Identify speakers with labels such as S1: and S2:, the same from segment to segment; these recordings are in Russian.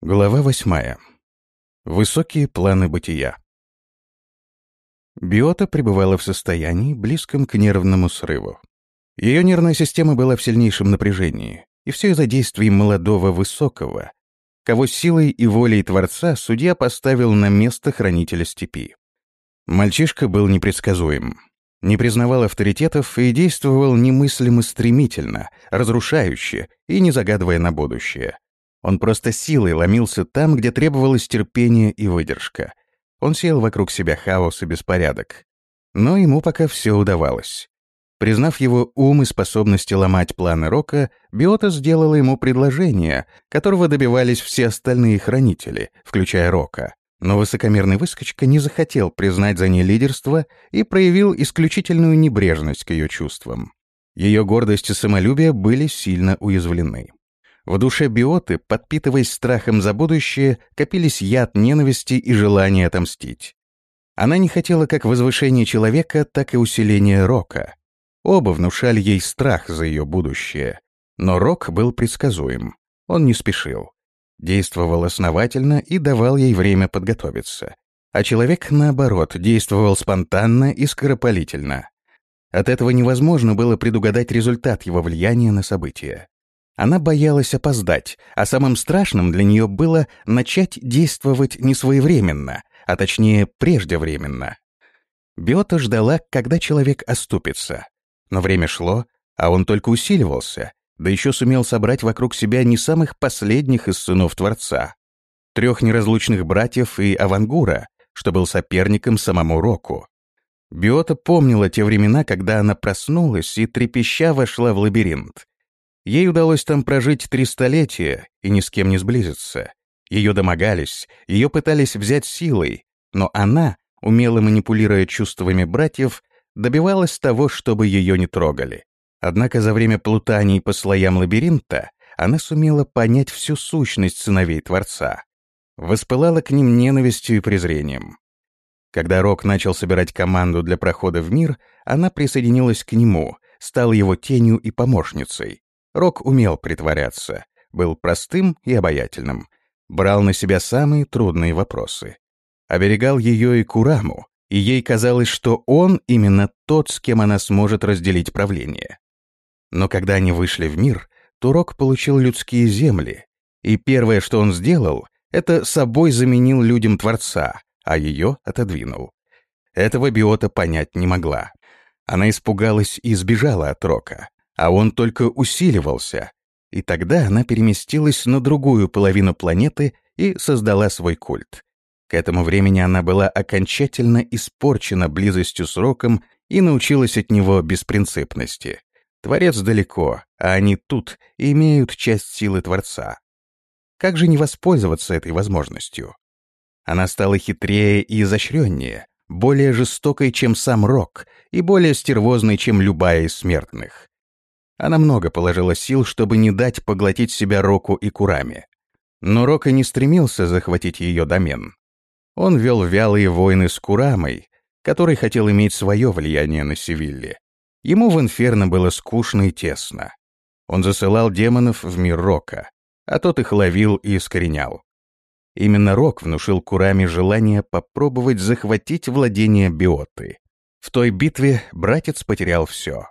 S1: Глава восьмая. Высокие планы бытия. Биота пребывала в состоянии, близком к нервному срыву. Ее нервная система была в сильнейшем напряжении, и все из-за действий молодого высокого, кого силой и волей Творца судья поставил на место хранителя степи. Мальчишка был непредсказуем, не признавал авторитетов и действовал немыслимо стремительно, разрушающе и не загадывая на будущее — он просто силой ломился там, где требовалось терпение и выдержка. Он сеял вокруг себя хаос и беспорядок. Но ему пока все удавалось. Признав его ум и способности ломать планы Рока, Биота сделала ему предложение, которого добивались все остальные хранители, включая Рока. Но высокомерный выскочка не захотел признать за ней лидерство и проявил исключительную небрежность к ее чувствам. Ее гордость и самолюбие были сильно уязвлены. В душе биоты, подпитываясь страхом за будущее, копились яд ненависти и желание отомстить. Она не хотела как возвышения человека, так и усиления Рока. Оба внушали ей страх за ее будущее. Но Рок был предсказуем. Он не спешил. Действовал основательно и давал ей время подготовиться. А человек, наоборот, действовал спонтанно и скоропалительно. От этого невозможно было предугадать результат его влияния на события. Она боялась опоздать, а самым страшным для нее было начать действовать не своевременно, а точнее преждевременно. Биота ждала, когда человек оступится. Но время шло, а он только усиливался, да еще сумел собрать вокруг себя не самых последних из сынов Творца. Трех неразлучных братьев и Авангура, что был соперником самому Року. Биота помнила те времена, когда она проснулась и трепеща вошла в лабиринт. Ей удалось там прожить три столетия и ни с кем не сблизиться. Ее домогались, ее пытались взять силой, но она, умело манипулируя чувствами братьев, добивалась того, чтобы ее не трогали. Однако за время плутаний по слоям лабиринта она сумела понять всю сущность сыновей Творца. Воспылала к ним ненавистью и презрением. Когда Рок начал собирать команду для прохода в мир, она присоединилась к нему, стала его тенью и помощницей. Рок умел притворяться, был простым и обаятельным, брал на себя самые трудные вопросы. Оберегал ее и Кураму, и ей казалось, что он именно тот, с кем она сможет разделить правление. Но когда они вышли в мир, то Рок получил людские земли, и первое, что он сделал, это собой заменил людям Творца, а ее отодвинул. Этого Биота понять не могла. Она испугалась и сбежала от Рока а он только усиливался. И тогда она переместилась на другую половину планеты и создала свой культ. К этому времени она была окончательно испорчена близостью с Роком и научилась от него беспринципности. Творец далеко, а они тут и имеют часть силы Творца. Как же не воспользоваться этой возможностью? Она стала хитрее и изощреннее, более жестокой, чем сам Рок, и более стервозной, чем любая из смертных. Она много положила сил, чтобы не дать поглотить себя Року и Курами. Но Рока не стремился захватить ее домен. Он вел вялые войны с Курамой, который хотел иметь свое влияние на Севилле. Ему в Инферно было скучно и тесно. Он засылал демонов в мир Рока, а тот их ловил и искоренял. Именно Рок внушил Кураме желание попробовать захватить владение Биоты. В той битве братец потерял все.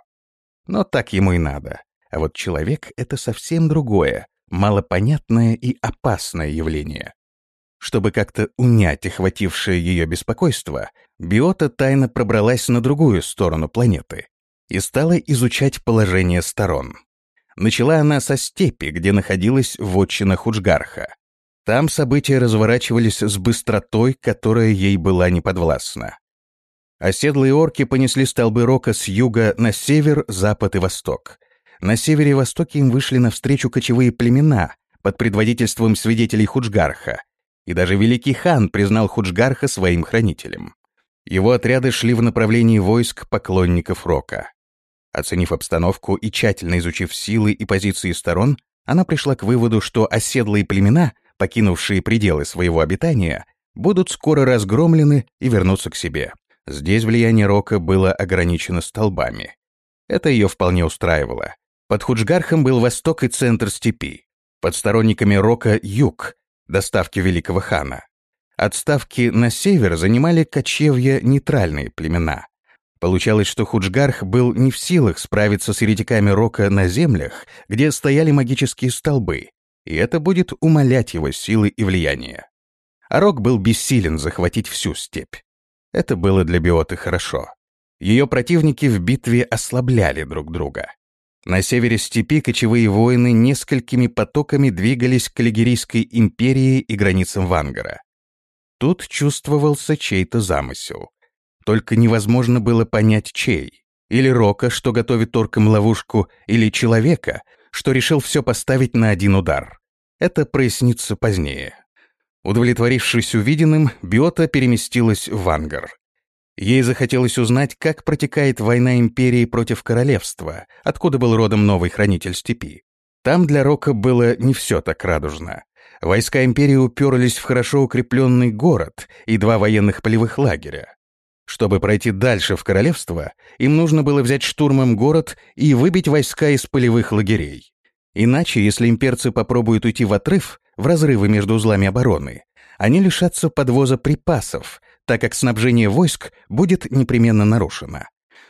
S1: Но так ему и надо. А вот человек — это совсем другое, малопонятное и опасное явление. Чтобы как-то унять охватившее ее беспокойство, Биота тайно пробралась на другую сторону планеты и стала изучать положение сторон. Начала она со степи, где находилась вотчина Худжгарха. Там события разворачивались с быстротой, которая ей была неподвластна. Оседлые орки понесли столбы рока с юга на север, запад и восток. На севере и востоке им вышли навстречу кочевые племена под предводительством свидетелей Худжгарха, и даже великий хан признал Худжгарха своим хранителем. Его отряды шли в направлении войск поклонников рока. Оценив обстановку и тщательно изучив силы и позиции сторон, она пришла к выводу, что оседлые племена, покинувшие пределы своего обитания, будут скоро разгромлены и вернутся к себе. Здесь влияние Рока было ограничено столбами. Это ее вполне устраивало. Под Худжгархом был восток и центр степи. Под сторонниками Рока — юг, доставки великого хана. От ставки на север занимали кочевья нейтральные племена. Получалось, что Худжгарх был не в силах справиться с еретиками Рока на землях, где стояли магические столбы, и это будет умалять его силы и влияние. А Рок был бессилен захватить всю степь. Это было для Биоты хорошо. Ее противники в битве ослабляли друг друга. На севере степи кочевые воины несколькими потоками двигались к Лигерийской империи и границам Вангара. Тут чувствовался чей-то замысел. Только невозможно было понять, чей. Или Рока, что готовит оркам ловушку, или человека, что решил все поставить на один удар. Это прояснится позднее. Удовлетворившись увиденным, Биота переместилась в Ангар. Ей захотелось узнать, как протекает война империи против королевства, откуда был родом новый хранитель степи. Там для Рока было не все так радужно. Войска империи уперлись в хорошо укрепленный город и два военных полевых лагеря. Чтобы пройти дальше в королевство, им нужно было взять штурмом город и выбить войска из полевых лагерей. Иначе, если имперцы попробуют уйти в отрыв, в разрывы между узлами обороны, они лишатся подвоза припасов, так как снабжение войск будет непременно нарушено.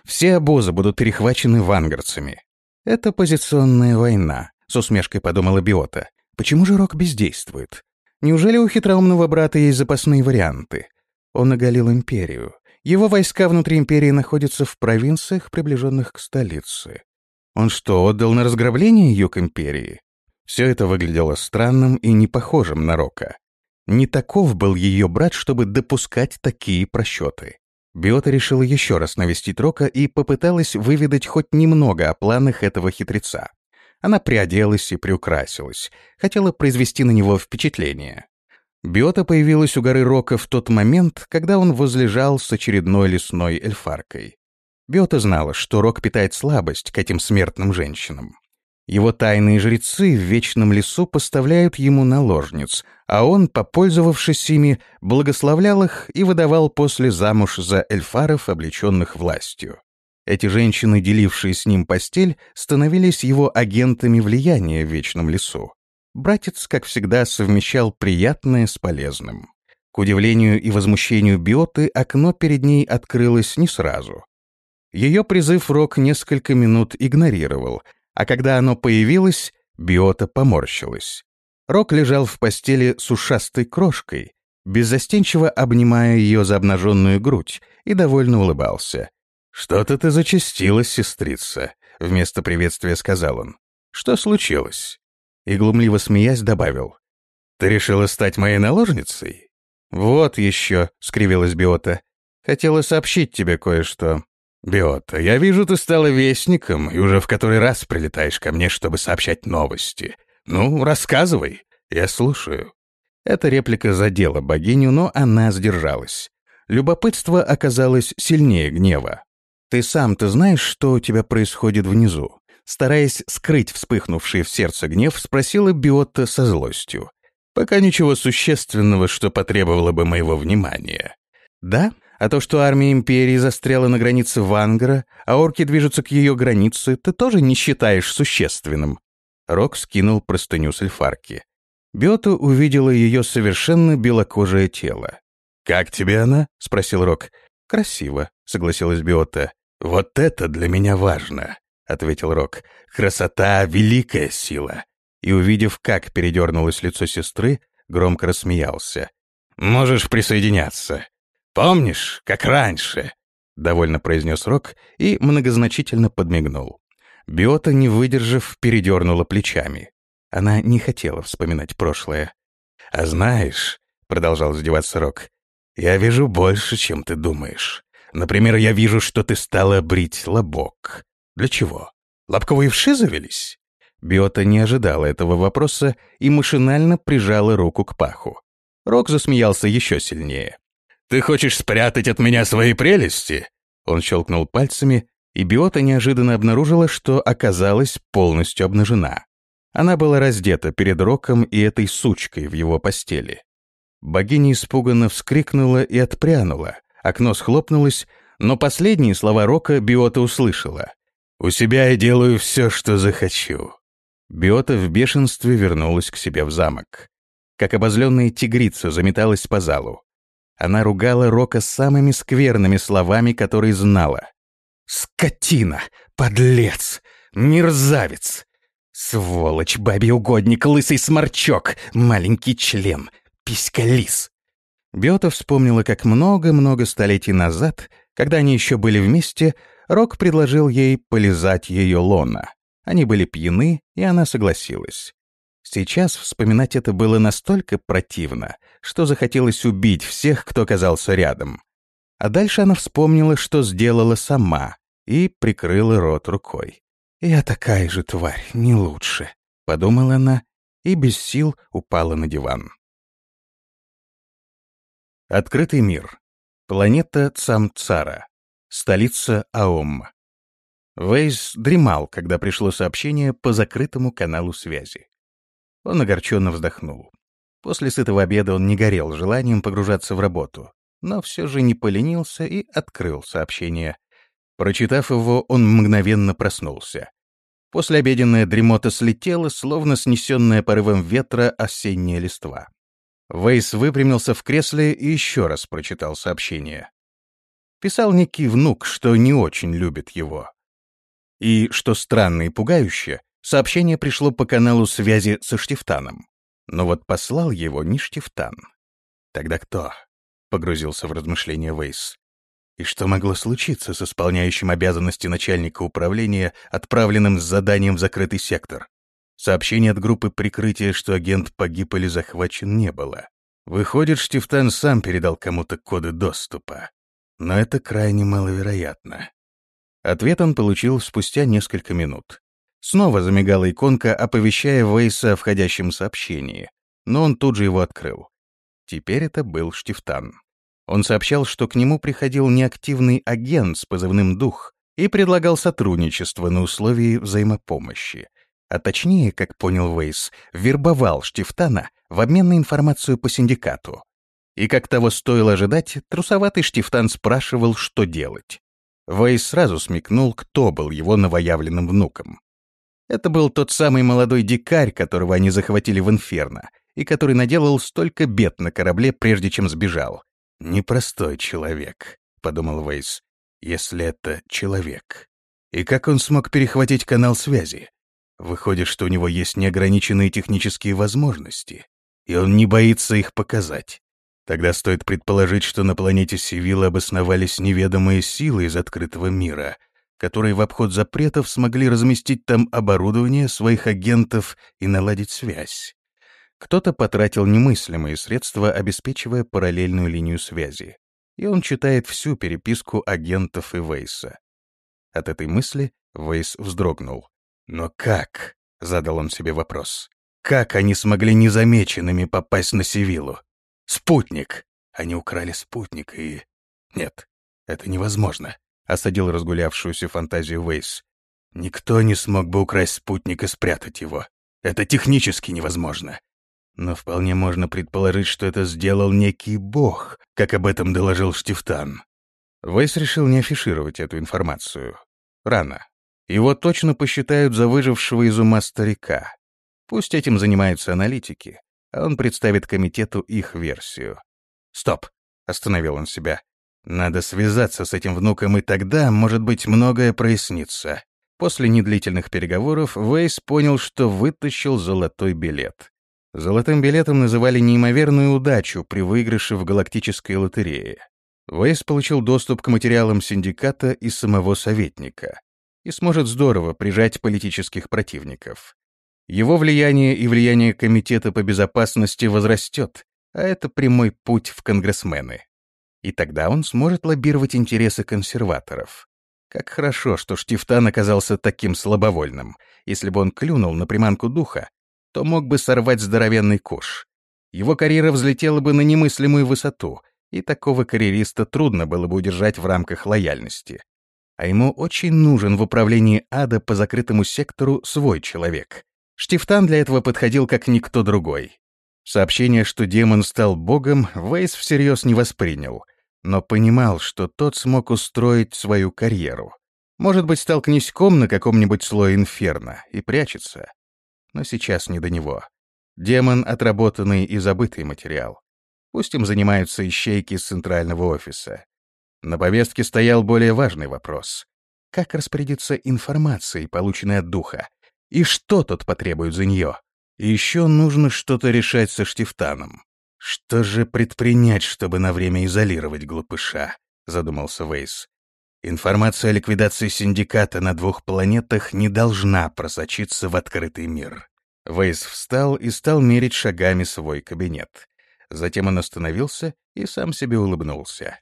S1: Все обозы будут перехвачены вангарцами. Это позиционная война, с усмешкой подумала Биота. Почему же Рок бездействует? Неужели у хитроумного брата есть запасные варианты? Он оголил империю. Его войска внутри империи находятся в провинциях, приближенных к столице. Он что, отдал на разграбление юг империи? Все это выглядело странным и не похожим на Рока. Не таков был ее брат, чтобы допускать такие просчеты. Биота решила еще раз навестить Рока и попыталась выведать хоть немного о планах этого хитреца. Она приоделась и приукрасилась, хотела произвести на него впечатление. Биота появилась у горы Рока в тот момент, когда он возлежал с очередной лесной эльфаркой. Биота знала, что Рок питает слабость к этим смертным женщинам. Его тайные жрецы в Вечном лесу поставляют ему наложниц, а он, попользовавшись ими, благословлял их и выдавал после замуж за эльфаров, облеченных властью. Эти женщины, делившие с ним постель, становились его агентами влияния в Вечном лесу. Братец, как всегда, совмещал приятное с полезным. К удивлению и возмущению Биоты, окно перед ней открылось не сразу. Ее призыв Рок несколько минут игнорировал, а когда оно появилось, Биота поморщилась. Рок лежал в постели с ушастой крошкой, беззастенчиво обнимая ее за обнаженную грудь, и довольно улыбался. «Что-то ты зачастилась, сестрица», — вместо приветствия сказал он. «Что случилось?» И глумливо смеясь добавил. «Ты решила стать моей наложницей?» «Вот еще», — скривилась Биота. «Хотела сообщить тебе кое-что. «Биота, я вижу, ты стала вестником и уже в который раз прилетаешь ко мне, чтобы сообщать новости. Ну, рассказывай, я слушаю». Эта реплика задела богиню, но она сдержалась. Любопытство оказалось сильнее гнева. «Ты сам-то знаешь, что у тебя происходит внизу?» Стараясь скрыть вспыхнувший в сердце гнев, спросила Биота со злостью. «Пока ничего существенного, что потребовало бы моего внимания». «Да?» А то, что армия Империи застряла на границе Вангара, а орки движутся к ее границе, ты тоже не считаешь существенным». Рок скинул простыню с эльфарки. Биота увидела ее совершенно белокожее тело. «Как тебе она?» — спросил Рок. «Красиво», — согласилась Биота. «Вот это для меня важно», — ответил Рок. «Красота — великая сила». И, увидев, как передернулось лицо сестры, громко рассмеялся. «Можешь присоединяться. «Помнишь, как раньше?» — довольно произнес Рок и многозначительно подмигнул. Биота, не выдержав, передернула плечами. Она не хотела вспоминать прошлое. «А знаешь», — продолжал издеваться Рок, — «я вижу больше, чем ты думаешь. Например, я вижу, что ты стала брить лобок. Для чего? Лобковые вши завелись?» Биота не ожидала этого вопроса и машинально прижала руку к паху. Рок засмеялся еще сильнее. «Ты хочешь спрятать от меня свои прелести?» Он щелкнул пальцами, и Биота неожиданно обнаружила, что оказалась полностью обнажена. Она была раздета перед Роком и этой сучкой в его постели. Богиня испуганно вскрикнула и отпрянула. Окно схлопнулось, но последние слова Рока Биота услышала. «У себя я делаю все, что захочу». Биота в бешенстве вернулась к себе в замок. как обозленная тигрица заметалась по залу. Она ругала Рока самыми скверными словами, которые знала. «Скотина! Подлец! Мерзавец! Сволочь, бабий угодник, лысый сморчок, маленький член, писька-лис!» Бета вспомнила, как много-много столетий назад, когда они еще были вместе, Рок предложил ей полизать ее лона. Они были пьяны, и она согласилась. Сейчас вспоминать это было настолько противно, что захотелось убить всех, кто оказался рядом. А дальше она вспомнила, что сделала сама, и прикрыла рот рукой. «Я такая же тварь, не лучше», — подумала она, и без сил упала на диван. Открытый мир. Планета Цамцара. Столица Аом. Вейс дремал, когда пришло сообщение по закрытому каналу связи. Он огорченно вздохнул. После сытого обеда он не горел желанием погружаться в работу, но все же не поленился и открыл сообщение. Прочитав его, он мгновенно проснулся. Послеобеденная дремота слетела, словно снесенная порывом ветра осенняя листва. Вейс выпрямился в кресле и еще раз прочитал сообщение. Писал некий внук, что не очень любит его. И, что странно и пугающе, сообщение пришло по каналу связи со Штифтаном. Но вот послал его не Штифтан. Тогда кто? Погрузился в размышления Вейс. И что могло случиться с исполняющим обязанности начальника управления, отправленным с заданием в закрытый сектор? Сообщения от группы прикрытия, что агент погиб или захвачен, не было. Выходит, Штифтан сам передал кому-то коды доступа но это крайне маловероятно. Ответ он получил спустя несколько минут. Снова замигала иконка, оповещая Вейса о входящем сообщении, но он тут же его открыл. Теперь это был Штифтан. Он сообщал, что к нему приходил неактивный агент с позывным «Дух» и предлагал сотрудничество на условии взаимопомощи. А точнее, как понял Вейс, вербовал Штифтана в обмен на информацию по синдикату. И как того стоило ожидать, трусоватый Штифтан спрашивал, что делать. Вейс сразу смекнул, кто был его новоявленным внуком. Это был тот самый молодой дикарь, которого они захватили в Инферно, и который наделал столько бед на корабле, прежде чем сбежал. «Непростой человек», — подумал Вейс, — «если это человек». И как он смог перехватить канал связи? Выходит, что у него есть неограниченные технические возможности, и он не боится их показать. Тогда стоит предположить, что на планете Сивилла обосновались неведомые силы из открытого мира, которые в обход запретов смогли разместить там оборудование своих агентов и наладить связь. Кто-то потратил немыслимые средства, обеспечивая параллельную линию связи. И он читает всю переписку агентов и Вейса. От этой мысли Вейс вздрогнул. «Но как?» — задал он себе вопрос. «Как они смогли незамеченными попасть на Сивиллу?» Спутник! Они украли спутник и... Нет, это невозможно, — осадил разгулявшуюся фантазию Вейс. Никто не смог бы украсть спутник и спрятать его. Это технически невозможно. Но вполне можно предположить, что это сделал некий бог, как об этом доложил Штифтан. Вейс решил не афишировать эту информацию. Рано. Его точно посчитают за выжившего из ума старика. Пусть этим занимаются аналитики а он представит комитету их версию. «Стоп!» — остановил он себя. «Надо связаться с этим внуком, и тогда, может быть, многое прояснится». После недлительных переговоров Вейс понял, что вытащил золотой билет. Золотым билетом называли неимоверную удачу при выигрыше в галактической лотерее. Вейс получил доступ к материалам синдиката и самого советника и сможет здорово прижать политических противников. Его влияние и влияние Комитета по безопасности возрастет, а это прямой путь в конгрессмены. И тогда он сможет лоббировать интересы консерваторов. Как хорошо, что Штифтан оказался таким слабовольным. Если бы он клюнул на приманку духа, то мог бы сорвать здоровенный куш. Его карьера взлетела бы на немыслимую высоту, и такого карьериста трудно было бы удержать в рамках лояльности. А ему очень нужен в управлении ада по закрытому сектору свой человек, Штифтан для этого подходил как никто другой. Сообщение, что демон стал богом, Вейс всерьез не воспринял, но понимал, что тот смог устроить свою карьеру. Может быть, стал князьком на каком-нибудь слое инферно и прячется. Но сейчас не до него. Демон — отработанный и забытый материал. Пусть им занимаются ищейки с центрального офиса. На повестке стоял более важный вопрос. Как распорядиться информацией, полученной от духа? И что тот потребует за нее? Еще нужно что-то решать со Штифтаном. Что же предпринять, чтобы на время изолировать глупыша? Задумался Вейс. Информация о ликвидации синдиката на двух планетах не должна просочиться в открытый мир. Вейс встал и стал мерить шагами свой кабинет. Затем он остановился и сам себе улыбнулся.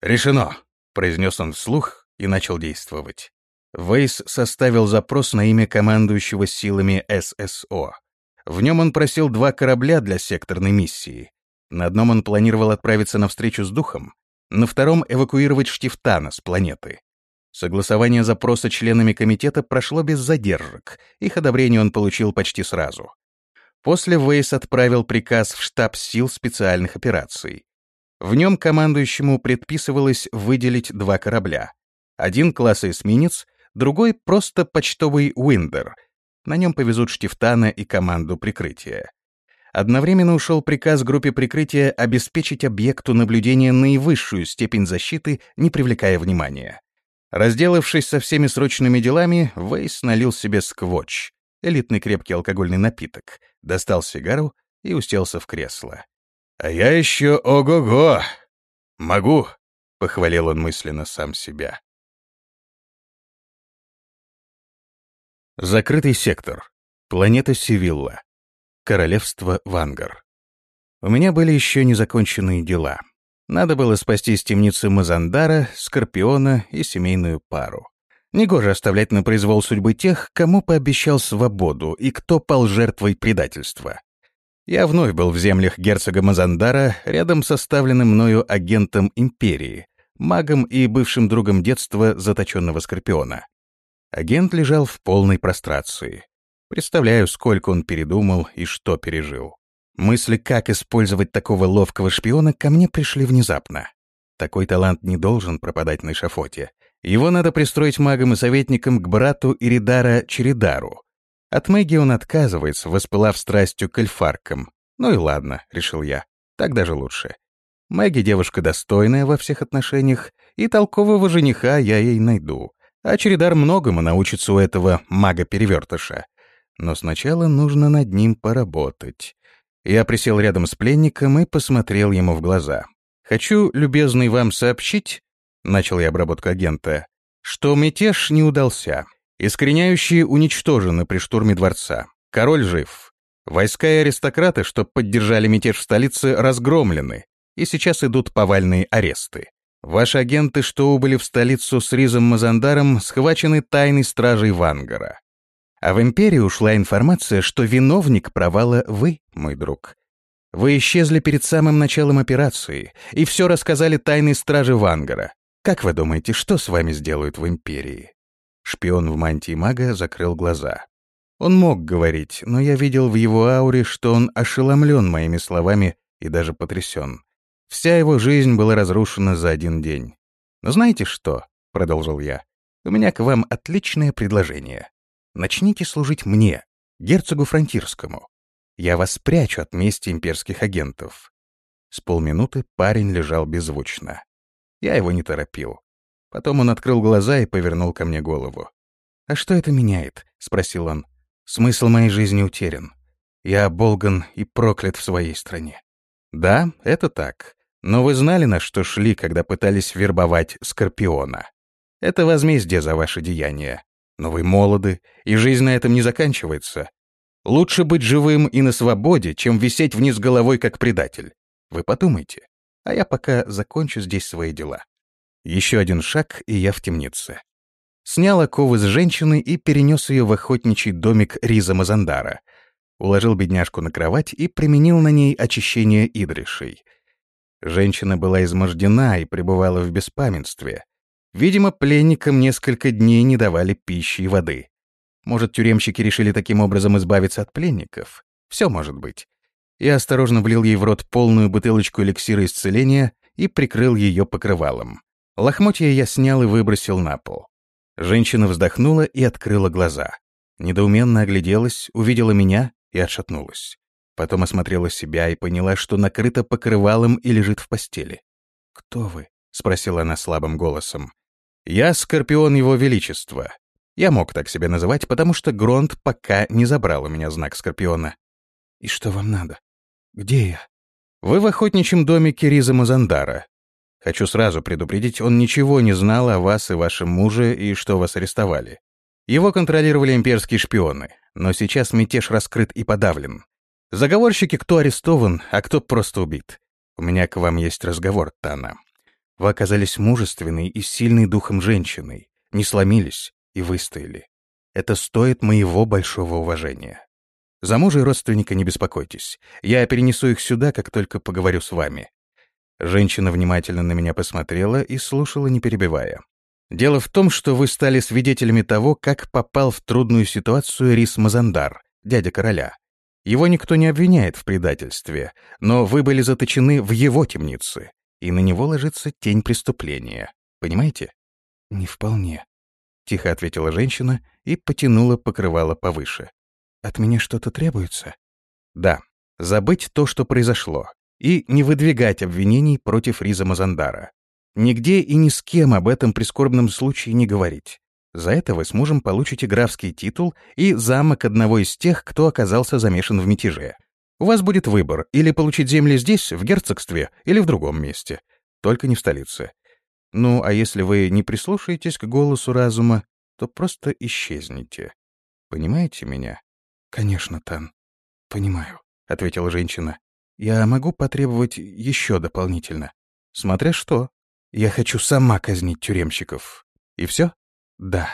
S1: «Решено!» — произнес он вслух и начал действовать. Вейс составил запрос на имя командующего силами ССО. В нем он просил два корабля для секторной миссии. На одном он планировал отправиться на встречу с духом, на втором — эвакуировать Штифтана с планеты. Согласование запроса членами комитета прошло без задержек, их одобрение он получил почти сразу. После Вейс отправил приказ в штаб сил специальных операций. В нем командующему предписывалось выделить два корабля. Один класса эсминец, другой — просто почтовый «Уиндер». На нем повезут Штифтана и команду прикрытия. Одновременно ушел приказ группе прикрытия обеспечить объекту наблюдения наивысшую степень защиты, не привлекая внимания. Разделавшись со всеми срочными делами, Вейс налил себе сквотч, элитный крепкий алкогольный напиток, достал сигару и уселся в кресло. «А я еще ого-го! Могу!» — похвалил он мысленно сам себя. Закрытый сектор. Планета Сивилла. Королевство Вангар. У меня были еще незаконченные дела. Надо было спасти из темницы Мазандара, Скорпиона и семейную пару. Негоже оставлять на произвол судьбы тех, кому пообещал свободу и кто пал жертвой предательства. Я вновь был в землях герцога Мазандара, рядом с оставленным мною агентом Империи, магом и бывшим другом детства заточенного Скорпиона. Агент лежал в полной прострации. Представляю, сколько он передумал и что пережил. Мысли, как использовать такого ловкого шпиона, ко мне пришли внезапно. Такой талант не должен пропадать на эшафоте. Его надо пристроить магом и советником к брату Иридара Чередару. От Мэгги он отказывается, воспылав страстью к эльфаркам. Ну и ладно, решил я, так даже лучше. Мэгги девушка достойная во всех отношениях, и толкового жениха я ей найду. А Чередар многому научится у этого мага-перевертыша. Но сначала нужно над ним поработать. Я присел рядом с пленником и посмотрел ему в глаза. «Хочу, любезный, вам сообщить», — начал я обработку агента, «что мятеж не удался. Искореняющие уничтожены при штурме дворца. Король жив. Войска и аристократы, что поддержали мятеж в столице, разгромлены, и сейчас идут повальные аресты. Ваши агенты, что убыли в столицу с Ризом Мазандаром, схвачены тайной стражей Вангара. А в Империи ушла информация, что виновник провала вы, мой друг. Вы исчезли перед самым началом операции и все рассказали тайной страже Вангара. Как вы думаете, что с вами сделают в Империи?» Шпион в мантии мага закрыл глаза. Он мог говорить, но я видел в его ауре, что он ошеломлен моими словами и даже потрясен. Вся его жизнь была разрушена за один день. «Но знаете что?» — продолжил я. «У меня к вам отличное предложение. Начните служить мне, герцогу Фронтирскому. Я вас спрячу от мести имперских агентов». С полминуты парень лежал беззвучно. Я его не торопил. Потом он открыл глаза и повернул ко мне голову. «А что это меняет?» — спросил он. «Смысл моей жизни утерян. Я оболган и проклят в своей стране». «Да, это так. Но вы знали, на что шли, когда пытались вербовать Скорпиона? Это возмездие за ваши деяния. Но вы молоды, и жизнь на этом не заканчивается. Лучше быть живым и на свободе, чем висеть вниз головой как предатель. Вы подумайте. А я пока закончу здесь свои дела. Еще один шаг, и я в темнице. Снял оковы с женщины и перенес ее в охотничий домик Риза Мазандара. Уложил бедняжку на кровать и применил на ней очищение идришей. Женщина была измождена и пребывала в беспамятстве. Видимо, пленникам несколько дней не давали пищи и воды. Может, тюремщики решили таким образом избавиться от пленников? Все может быть. Я осторожно влил ей в рот полную бутылочку эликсира исцеления и прикрыл ее покрывалом. Лохмотья я снял и выбросил на пол. Женщина вздохнула и открыла глаза. Недоуменно огляделась, увидела меня и отшатнулась. Потом осмотрела себя и поняла, что накрыта покрывалом и лежит в постели. «Кто вы?» — спросила она слабым голосом. «Я Скорпион Его Величества. Я мог так себя называть, потому что Гронт пока не забрал у меня знак Скорпиона». «И что вам надо? Где я?» «Вы в охотничьем домике Риза Мазандара. Хочу сразу предупредить, он ничего не знал о вас и вашем муже и что вас арестовали. Его контролировали имперские шпионы, но сейчас мятеж раскрыт и подавлен. Заговорщики, кто арестован, а кто просто убит. У меня к вам есть разговор, Тана. Вы оказались мужественной и сильной духом женщиной, не сломились и выстояли. Это стоит моего большого уважения. За мужа и родственника не беспокойтесь. Я перенесу их сюда, как только поговорю с вами. Женщина внимательно на меня посмотрела и слушала, не перебивая. «Дело в том, что вы стали свидетелями того, как попал в трудную ситуацию Рис Мазандар, дядя короля. Его никто не обвиняет в предательстве, но вы были заточены в его темнице, и на него ложится тень преступления. Понимаете?» «Не вполне», — тихо ответила женщина и потянула покрывало повыше. «От меня что-то требуется?» «Да. Забыть то, что произошло, и не выдвигать обвинений против Риза Мазандара. Нигде и ни с кем об этом прискорбном случае не говорить. За это вы с мужем получите графский титул и замок одного из тех, кто оказался замешан в мятеже. У вас будет выбор или получить земли здесь, в герцогстве, или в другом месте. Только не в столице. Ну, а если вы не прислушаетесь к голосу разума, то просто исчезнете. Понимаете меня? Конечно, Тан. Понимаю, — ответила женщина. Я могу потребовать еще дополнительно. Смотря что. Я хочу сама казнить тюремщиков. И все? Да.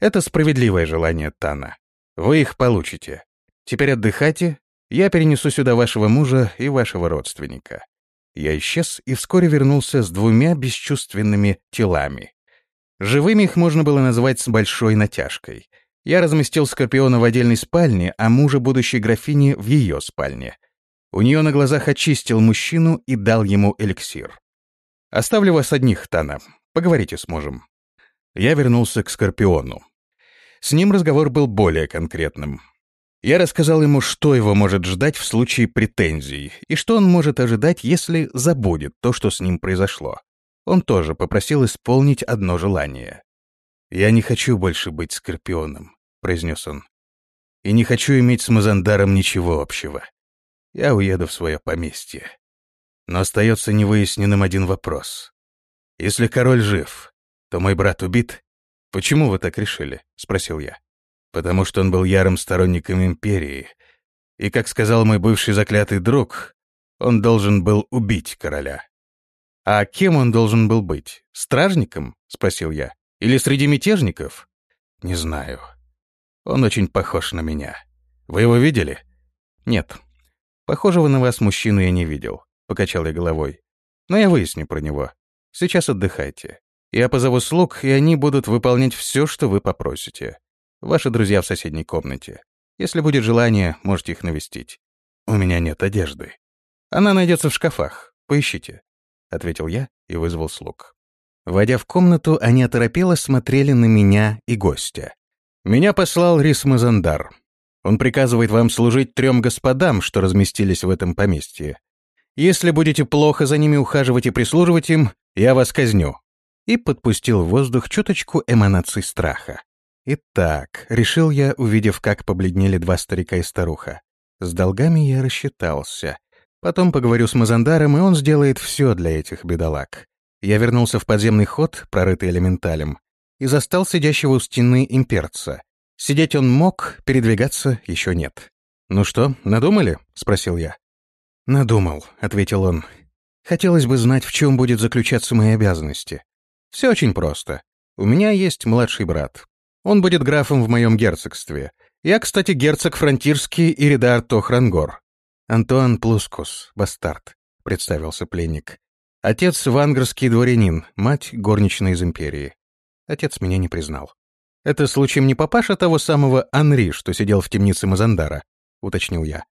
S1: Это справедливое желание Тана. Вы их получите. Теперь отдыхайте. Я перенесу сюда вашего мужа и вашего родственника. Я исчез и вскоре вернулся с двумя бесчувственными телами. Живыми их можно было назвать с большой натяжкой. Я разместил Скорпиона в отдельной спальне, а мужа будущей графини в ее спальне. У нее на глазах очистил мужчину и дал ему эликсир. «Оставлю вас одних, Тана. Поговорите с мужем». Я вернулся к Скорпиону. С ним разговор был более конкретным. Я рассказал ему, что его может ждать в случае претензий, и что он может ожидать, если забудет то, что с ним произошло. Он тоже попросил исполнить одно желание. «Я не хочу больше быть Скорпионом», — произнес он. «И не хочу иметь с Мазандаром ничего общего я уеду в свое поместье. Но остается невыясненным один вопрос. Если король жив, то мой брат убит? Почему вы так решили? Спросил я. Потому что он был ярым сторонником империи. И, как сказал мой бывший заклятый друг, он должен был убить короля. «А кем он должен был быть? Стражником?» — спросил я. «Или среди мятежников?» «Не знаю. Он очень похож на меня. Вы его видели?» «Нет. Похожего на вас мужчину я не видел», — покачал я головой. «Но я выясню про него. Сейчас отдыхайте. Я позову слуг, и они будут выполнять все, что вы попросите. Ваши друзья в соседней комнате. Если будет желание, можете их навестить. У меня нет одежды. Она найдется в шкафах. Поищите», — ответил я и вызвал слуг. Войдя в комнату, они оторопело смотрели на меня и гостя. Меня послал Рис Мазандар, он приказывает вам служить трем господам, что разместились в этом поместье. Если будете плохо за ними ухаживать и прислуживать им, я вас казню». И подпустил в воздух чуточку эманаций страха. Итак, решил я, увидев, как побледнели два старика и старуха. С долгами я рассчитался. Потом поговорю с Мазандаром, и он сделает все для этих бедолаг. Я вернулся в подземный ход, прорытый элементалем, и застал сидящего у стены имперца. Сидеть он мог, передвигаться еще нет. «Ну что, надумали?» — спросил я. «Надумал», — ответил он. «Хотелось бы знать, в чем будет заключаться мои обязанности. Все очень просто. У меня есть младший брат. Он будет графом в моем герцогстве. Я, кстати, герцог Фронтирский и Тохрангор. Антуан Плускус, бастард», — представился пленник. Отец — вангарский дворянин, мать — горничная из империи. Отец меня не признал. «Это случаем не папаша того самого Анри, что сидел в темнице Мазандара?» — уточнил я.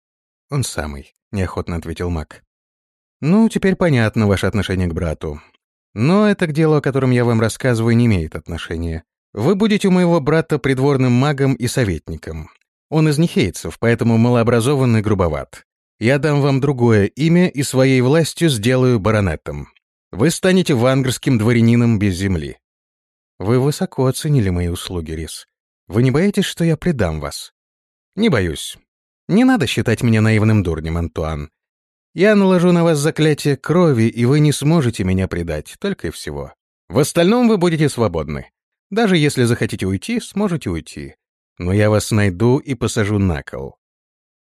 S1: «Он самый», — неохотно ответил Мак. «Ну, теперь понятно ваше отношение к брату. Но это к делу, о котором я вам рассказываю, не имеет отношения. Вы будете у моего брата придворным магом и советником. Он из нехейцев, поэтому малообразован и грубоват. Я дам вам другое имя и своей властью сделаю баронетом. Вы станете вангерским дворянином без земли. Вы высоко оценили мои услуги, Рис. Вы не боитесь, что я предам вас? Не боюсь. Не надо считать меня наивным дурнем, Антуан. Я наложу на вас заклятие крови, и вы не сможете меня предать, только и всего. В остальном вы будете свободны. Даже если захотите уйти, сможете уйти. Но я вас найду и посажу на кол.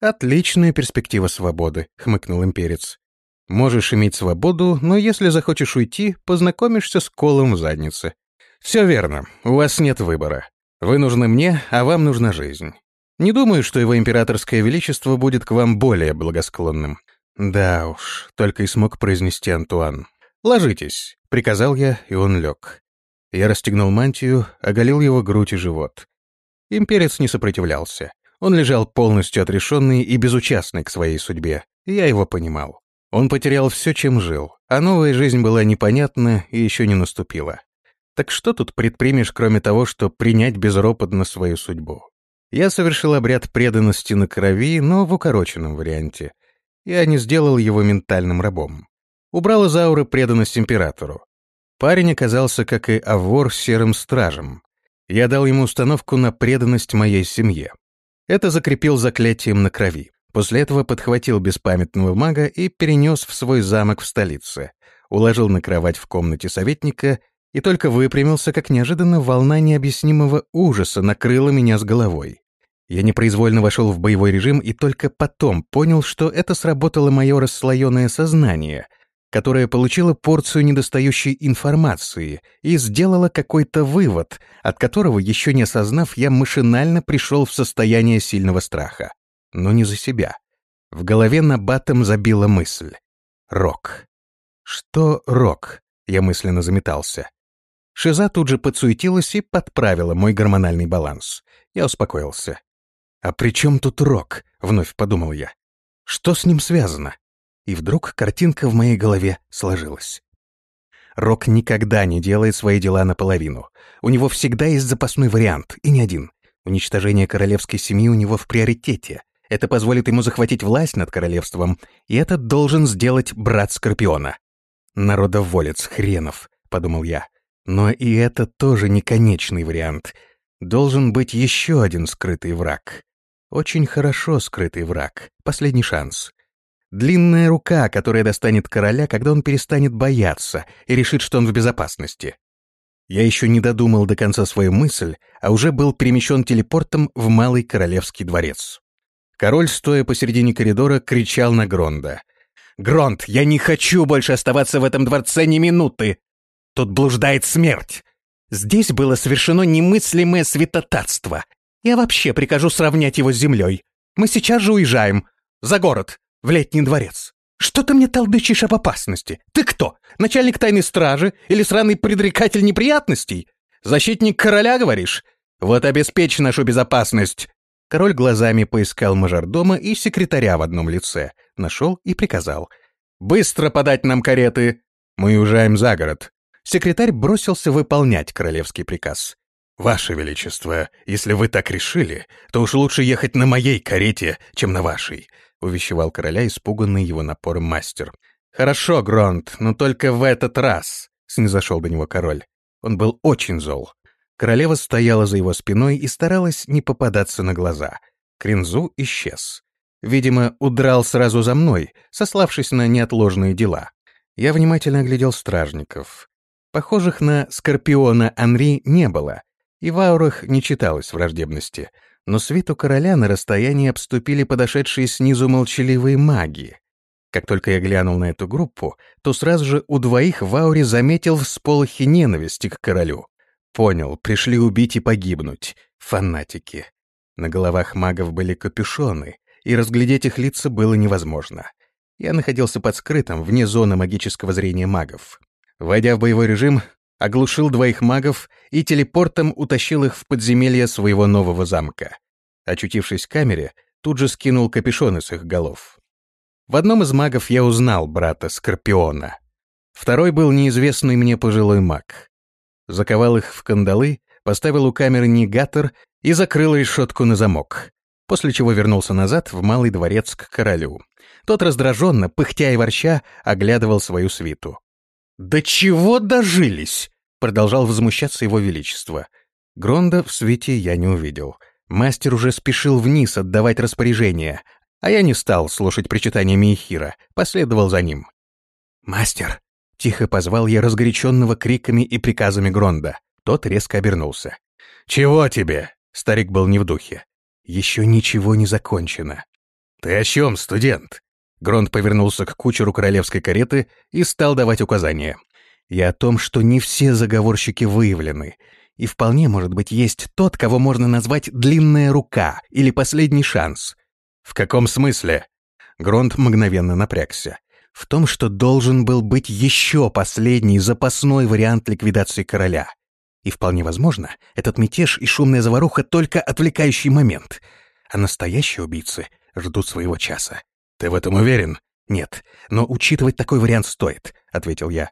S1: Отличная перспектива свободы, хмыкнул имперец. Можешь иметь свободу, но если захочешь уйти, познакомишься с колом в заднице. Все верно, у вас нет выбора. Вы нужны мне, а вам нужна жизнь. Не думаю, что его императорское величество будет к вам более благосклонным. Да уж, только и смог произнести Антуан. Ложитесь, приказал я, и он лег. Я расстегнул мантию, оголил его грудь и живот. Имперец не сопротивлялся. Он лежал полностью отрешенный и безучастный к своей судьбе, я его понимал. Он потерял все, чем жил, а новая жизнь была непонятна и еще не наступила. Так что тут предпримешь, кроме того, что принять безропотно свою судьбу? Я совершил обряд преданности на крови, но в укороченном варианте. Я не сделал его ментальным рабом. Убрал из ауры преданность императору. Парень оказался, как и Авор, серым стражем. Я дал ему установку на преданность моей семье. Это закрепил заклятием на крови. После этого подхватил беспамятного мага и перенес в свой замок в столице. Уложил на кровать в комнате советника и только выпрямился, как неожиданно волна необъяснимого ужаса накрыла меня с головой. Я непроизвольно вошел в боевой режим и только потом понял, что это сработало мое расслоенное сознание — которая получила порцию недостающей информации и сделала какой-то вывод, от которого, еще не осознав, я машинально пришел в состояние сильного страха. Но не за себя. В голове на батом забила мысль. Рок. Что рок? Я мысленно заметался. Шиза тут же подсуетилась и подправила мой гормональный баланс. Я успокоился. «А при чем тут рок?» — вновь подумал я. «Что с ним связано?» И вдруг картинка в моей голове сложилась. Рок никогда не делает свои дела наполовину. У него всегда есть запасной вариант, и не один. Уничтожение королевской семьи у него в приоритете. Это позволит ему захватить власть над королевством, и это должен сделать брат Скорпиона. «Народоволец хренов», — подумал я. Но и это тоже не конечный вариант. Должен быть еще один скрытый враг. Очень хорошо скрытый враг. Последний шанс. Длинная рука, которая достанет короля, когда он перестанет бояться и решит, что он в безопасности. Я еще не додумал до конца свою мысль, а уже был перемещен телепортом в Малый Королевский дворец. Король, стоя посередине коридора, кричал на Гронда. «Гронд, я не хочу больше оставаться в этом дворце ни минуты! Тут блуждает смерть! Здесь было совершено немыслимое святотатство. Я вообще прикажу сравнять его с землей. Мы сейчас же уезжаем. За город в летний дворец. Что ты мне толдычишь об опасности? Ты кто? Начальник тайной стражи или сраный предрекатель неприятностей? Защитник короля, говоришь? Вот обеспечь нашу безопасность. Король глазами поискал мажордома и секретаря в одном лице. Нашел и приказал. «Быстро подать нам кареты! Мы уезжаем за город!» Секретарь бросился выполнять королевский приказ. «Ваше Величество, если вы так решили, то уж лучше ехать на моей карете, чем на вашей увещевал короля испуганный его напором мастер. «Хорошо, Гронт, но только в этот раз!» — снизошел до него король. Он был очень зол. Королева стояла за его спиной и старалась не попадаться на глаза. Кринзу исчез. Видимо, удрал сразу за мной, сославшись на неотложные дела. Я внимательно оглядел стражников. Похожих на Скорпиона Анри не было, и в аурах не читалось враждебности — но свиту короля на расстоянии обступили подошедшие снизу молчаливые маги. Как только я глянул на эту группу, то сразу же у двоих в ауре заметил всполохи ненависти к королю. Понял, пришли убить и погибнуть. Фанатики. На головах магов были капюшоны, и разглядеть их лица было невозможно. Я находился под скрытым, вне зоны магического зрения магов. Войдя в боевой режим, оглушил двоих магов и телепортом утащил их в подземелье своего нового замка. Очутившись в камере, тут же скинул капюшоны с их голов. В одном из магов я узнал брата Скорпиона. Второй был неизвестный мне пожилой маг. Заковал их в кандалы, поставил у камеры негатор и закрыл решетку на замок. после чего вернулся назад в Малый дворец к королю. Тот раздраженно, пыхтя и ворча, оглядывал свою свиту. «Да чего дожились?» — продолжал возмущаться его величество. Гронда в свете я не увидел. Мастер уже спешил вниз отдавать распоряжение, а я не стал слушать причитания Мейхира, последовал за ним. «Мастер!» — тихо позвал я разгоряченного криками и приказами Гронда. Тот резко обернулся. «Чего тебе?» — старик был не в духе. «Еще ничего не закончено». «Ты о чем, студент?» Гронд повернулся к кучеру королевской кареты и стал давать указания. «Я о том, что не все заговорщики выявлены, и вполне, может быть, есть тот, кого можно назвать «длинная рука» или «последний шанс». «В каком смысле?» Гронд мгновенно напрягся. В том, что должен был быть еще последний запасной вариант ликвидации короля. И вполне возможно, этот мятеж и шумная заваруха только отвлекающий момент, а настоящие убийцы ждут своего часа. «Ты в этом уверен?» «Нет, но учитывать такой вариант стоит», — ответил я.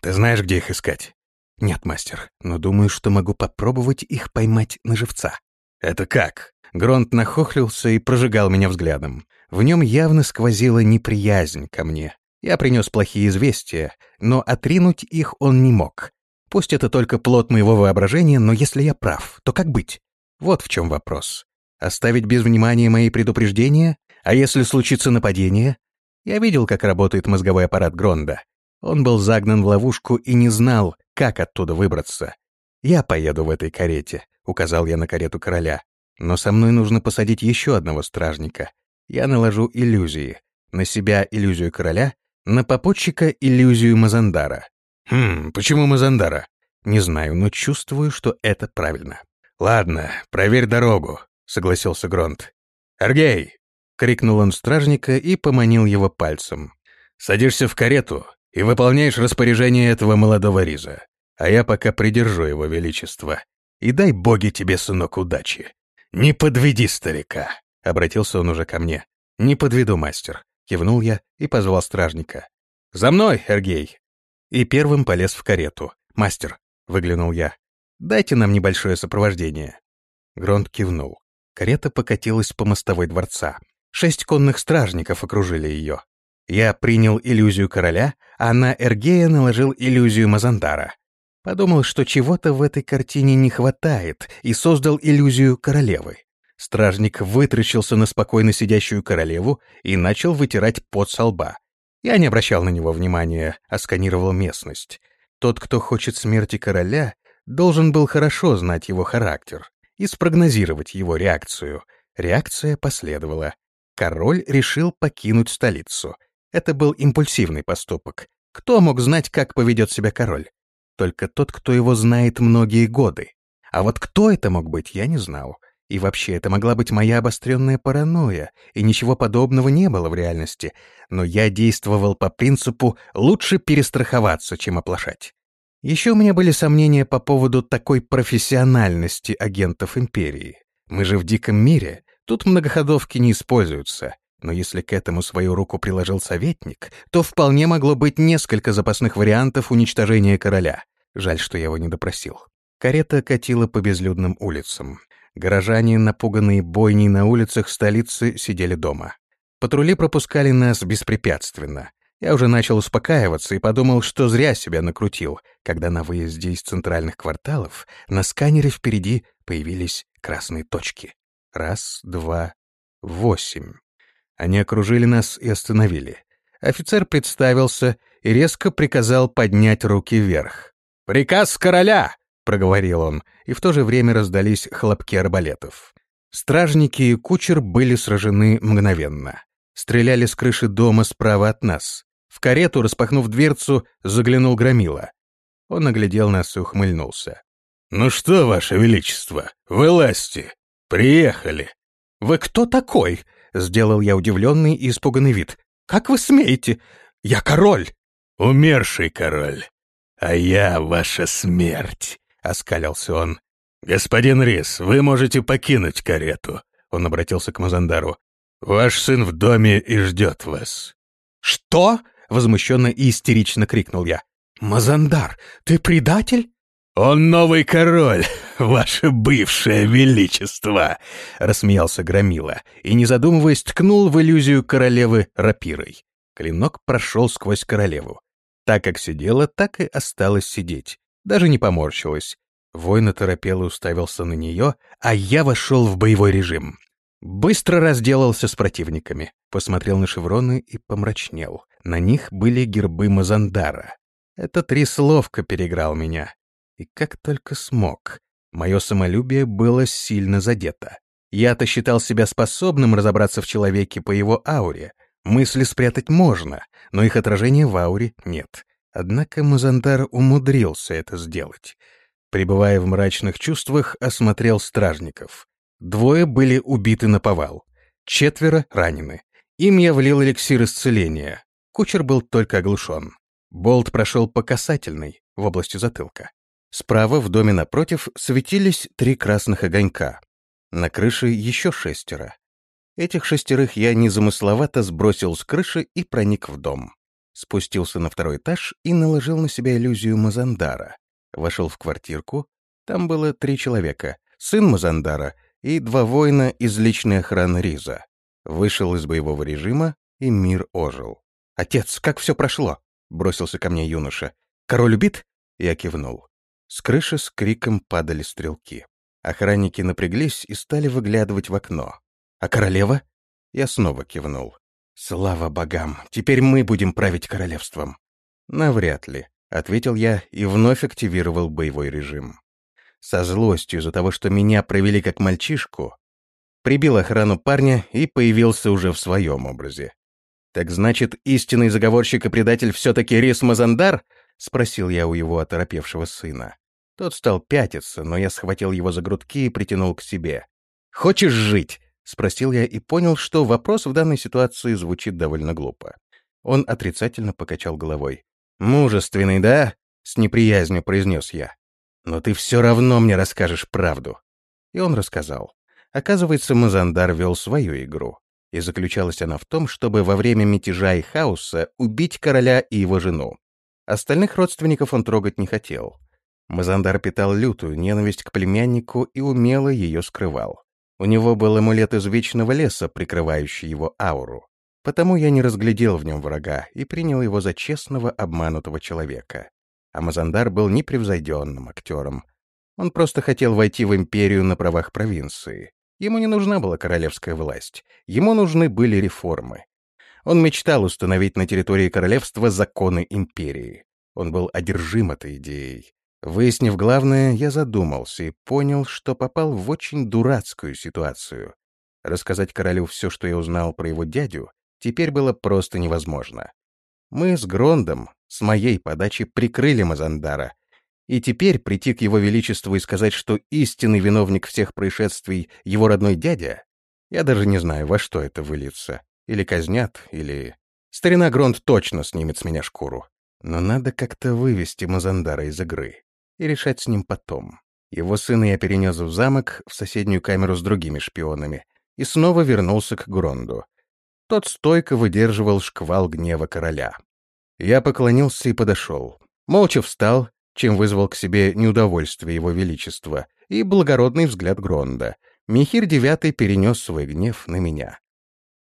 S1: «Ты знаешь, где их искать?» «Нет, мастер, но думаю, что могу попробовать их поймать на живца». «Это как?» Гронт нахохлился и прожигал меня взглядом. В нем явно сквозила неприязнь ко мне. Я принес плохие известия, но отринуть их он не мог. Пусть это только плод моего воображения, но если я прав, то как быть? Вот в чем вопрос. Оставить без внимания мои предупреждения? А если случится нападение? Я видел, как работает мозговой аппарат Гронда. Он был загнан в ловушку и не знал, как оттуда выбраться. «Я поеду в этой карете», — указал я на карету короля. «Но со мной нужно посадить еще одного стражника. Я наложу иллюзии. На себя иллюзию короля, на попутчика иллюзию Мазандара». «Хм, почему Мазандара?» «Не знаю, но чувствую, что это правильно». «Ладно, проверь дорогу», — согласился Гронт. «Аргей!» — крикнул он стражника и поманил его пальцем. «Садишься в карету и выполняешь распоряжение этого молодого Риза, а я пока придержу его величество. И дай боги тебе, сынок, удачи. Не подведи старика!» — обратился он уже ко мне. «Не подведу, мастер», — кивнул я и позвал стражника. «За мной, Эргей!» И первым полез в карету. «Мастер», — выглянул я, — «дайте нам небольшое сопровождение». Гронт кивнул. Карета покатилась по мостовой дворца. Шесть конных стражников окружили ее. Я принял иллюзию короля, а на Эргея наложил иллюзию Мазандара. Подумал, что чего-то в этой картине не хватает, и создал иллюзию королевы. Стражник вытрящился на спокойно сидящую королеву и начал вытирать пот со лба. Я не обращал на него внимания, а сканировал местность. Тот, кто хочет смерти короля, должен был хорошо знать его характер и спрогнозировать его реакцию. Реакция последовала. Король решил покинуть столицу — это был импульсивный поступок. Кто мог знать, как поведет себя король? Только тот, кто его знает многие годы. А вот кто это мог быть, я не знал. И вообще, это могла быть моя обостренная паранойя, и ничего подобного не было в реальности. Но я действовал по принципу «лучше перестраховаться, чем оплошать». Еще у меня были сомнения по поводу такой профессиональности агентов Империи. Мы же в диком мире, тут многоходовки не используются. Но если к этому свою руку приложил советник, то вполне могло быть несколько запасных вариантов уничтожения короля. Жаль, что я его не допросил. Карета катила по безлюдным улицам. Горожане, напуганные бойней на улицах столицы, сидели дома. Патрули пропускали нас беспрепятственно. Я уже начал успокаиваться и подумал, что зря себя накрутил, когда на выезде из центральных кварталов на сканере впереди появились красные точки. Раз, два, восемь. Они окружили нас и остановили. Офицер представился и резко приказал поднять руки вверх. «Приказ короля!» — проговорил он, и в то же время раздались хлопки арбалетов. Стражники и кучер были сражены мгновенно. Стреляли с крыши дома справа от нас. В карету, распахнув дверцу, заглянул Громила. Он оглядел нас и ухмыльнулся. «Ну что, Ваше Величество, вылазьте! Приехали!» «Вы кто такой?» Сделал я удивленный и испуганный вид. «Как вы смеете? Я король!» «Умерший король, а я ваша смерть!» — оскалился он. «Господин Рис, вы можете покинуть карету», — он обратился к Мазандару. «Ваш сын в доме и ждет вас». «Что?» — возмущенно и истерично крикнул я. «Мазандар, ты предатель?» «Он новый король, ваше бывшее величество!» — рассмеялся Громила и, не задумываясь, ткнул в иллюзию королевы рапирой. Клинок прошел сквозь королеву. Так как сидела, так и осталась сидеть. Даже не поморщилась. Воин оторопел и уставился на нее, а я вошел в боевой режим. Быстро разделался с противниками, посмотрел на шевроны и помрачнел. На них были гербы Мазандара. Этот рис ловко переиграл меня. И как только смог. Мое самолюбие было сильно задето. Я-то считал себя способным разобраться в человеке по его ауре. Мысли спрятать можно, но их отражение в ауре нет. Однако Мазандар умудрился это сделать. Пребывая в мрачных чувствах, осмотрел стражников. Двое были убиты на повал. Четверо ранены. Им я влил эликсир исцеления. Кучер был только оглушен. Болт прошел по касательной, в области затылка. Справа, в доме напротив, светились три красных огонька. На крыше еще шестеро. Этих шестерых я незамысловато сбросил с крыши и проник в дом. Спустился на второй этаж и наложил на себя иллюзию Мазандара. Вошел в квартирку. Там было три человека. Сын Мазандара и два воина из личной охраны Риза. Вышел из боевого режима, и мир ожил. «Отец, как все прошло?» — бросился ко мне юноша. «Король убит?» — я кивнул. С крыши с криком падали стрелки. Охранники напряглись и стали выглядывать в окно. «А королева?» Я снова кивнул. «Слава богам! Теперь мы будем править королевством!» «Навряд ли. — ответил я и вновь активировал боевой режим. Со злостью из-за того, что меня провели как мальчишку, прибил охрану парня и появился уже в своем образе. «Так значит, истинный заговорщик и предатель все-таки Рис Мазандар?» — спросил я у его оторопевшего сына. Тот стал пятиться, но я схватил его за грудки и притянул к себе. «Хочешь жить?» — спросил я и понял, что вопрос в данной ситуации звучит довольно глупо. Он отрицательно покачал головой. «Мужественный, да?» — с неприязнью произнес я. «Но ты все равно мне расскажешь правду». И он рассказал. Оказывается, Мазандар вел свою игру. И заключалась она в том, чтобы во время мятежа и хаоса убить короля и его жену. Остальных родственников он трогать не хотел. Мазандар питал лютую ненависть к племяннику и умело ее скрывал. У него был амулет из вечного леса, прикрывающий его ауру. Потому я не разглядел в нем врага и принял его за честного, обманутого человека. А Мазандар был непревзойденным актером. Он просто хотел войти в империю на правах провинции. Ему не нужна была королевская власть. Ему нужны были реформы. Он мечтал установить на территории королевства законы империи. Он был одержим этой идеей. Выяснив главное, я задумался и понял, что попал в очень дурацкую ситуацию. Рассказать королю все, что я узнал про его дядю, теперь было просто невозможно. Мы с Грондом, с моей подачи, прикрыли Мазандара. И теперь прийти к его величеству и сказать, что истинный виновник всех происшествий — его родной дядя, я даже не знаю, во что это выльется. Или казнят, или... Старина Гронд точно снимет с меня шкуру. Но надо как-то вывести Мазандара из игры и решать с ним потом. Его сына я перенес в замок, в соседнюю камеру с другими шпионами, и снова вернулся к Гронду. Тот стойко выдерживал шквал гнева короля. Я поклонился и подошел. Молча встал, чем вызвал к себе неудовольствие его величества и благородный взгляд Гронда. Михир девятый перенес свой гнев на меня.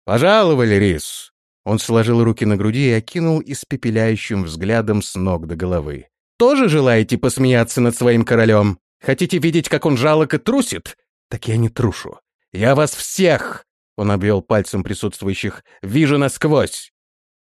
S1: «Пожаловали, Рис!» Он сложил руки на груди и окинул испепеляющим взглядом с ног до головы. «Тоже желаете посмеяться над своим королем? Хотите видеть, как он жалок и трусит? Так я не трушу. Я вас всех он обвел пальцем присутствующих. «Вижу насквозь!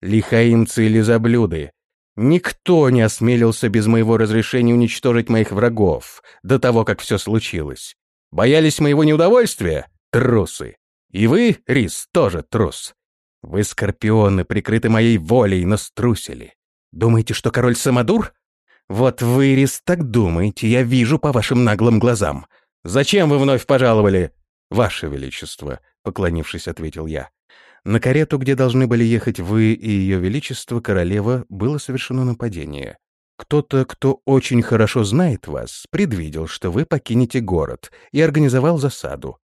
S1: Лихаимцы или заблюды! Никто не осмелился без моего разрешения уничтожить моих врагов до того, как все случилось. Боялись моего неудовольствия? Трусы! И вы, Рис, тоже трус. Вы, скорпионы, прикрыты моей волей, но струсили. Думаете, что король самодур? Вот вы, Рис, так думаете, я вижу по вашим наглым глазам. Зачем вы вновь пожаловали? Ваше Величество, — поклонившись, ответил я. «На карету, где должны были ехать вы и ее величество, королева, было совершено нападение. Кто-то, кто очень хорошо знает вас, предвидел, что вы покинете город, и организовал засаду.